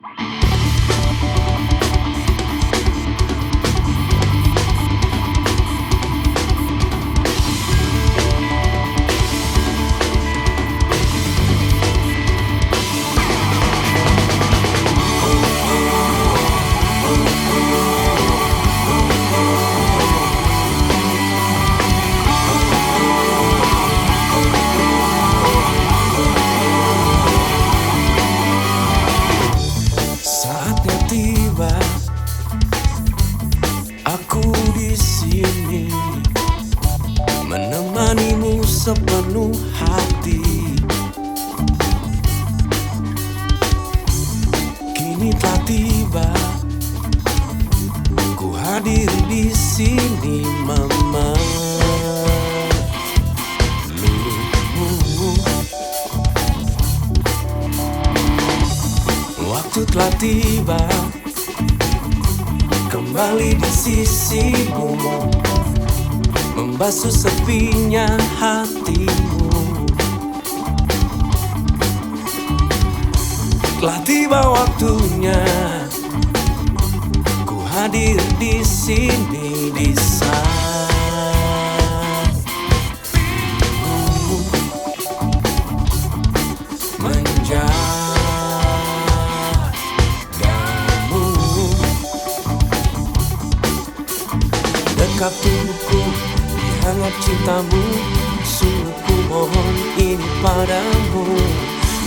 you sepenuh hati. Kini telah tiba, ku hadir di sini, Mama. Waktu telah tiba Kembali di sisimu Membasuh sepinya hatimu. Telah tiba waktunya Ku hadir di sini di saat menjagamu. Dekat tubuhku di hangat cintamu Sungguh mohon ini padamu.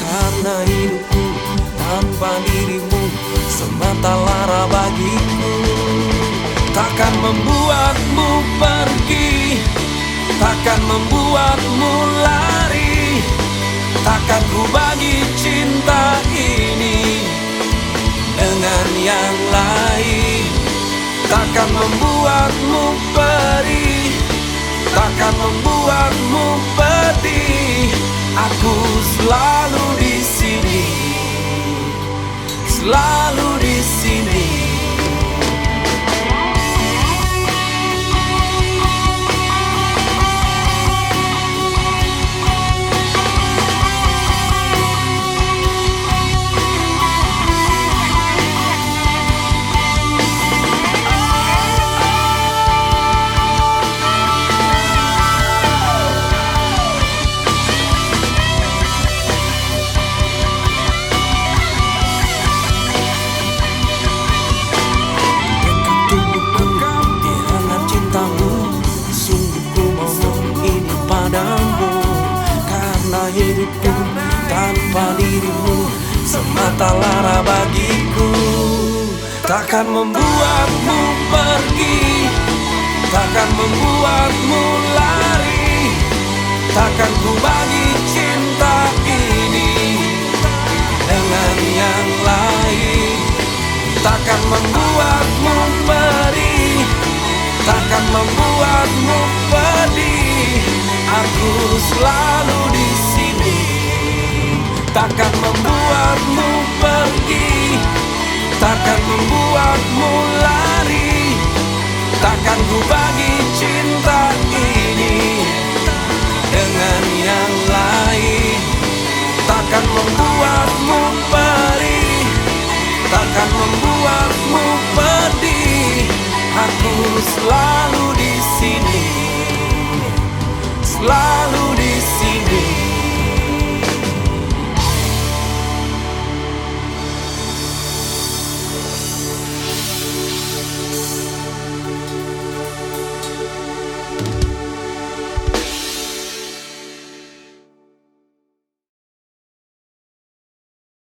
Karena hidupku tanpa dirimu Semata lara bagiku. Takkan membuatmu pergi Takkan membuatmu lari. Takkan ku bagi cinta ini dengan yang lain. Takkan membuatmu perih Takkan membuatmu pedih. Aku selalu di sini. Selalu Semata lara bagiku. Takkan membuatmu pergi. Takkan membuatmu lari. Takkan ku bagi cinta ini Dengan yang lain. Takkan membuatmu perih Takkan membuatmu pedih. Aku selalu di sini. Takkan Takkan ku bagi cinta ini Dengan yang lain. Takkan membuatmu perih Takkan membuatmu pedih. Aku selalu di sini Selalu di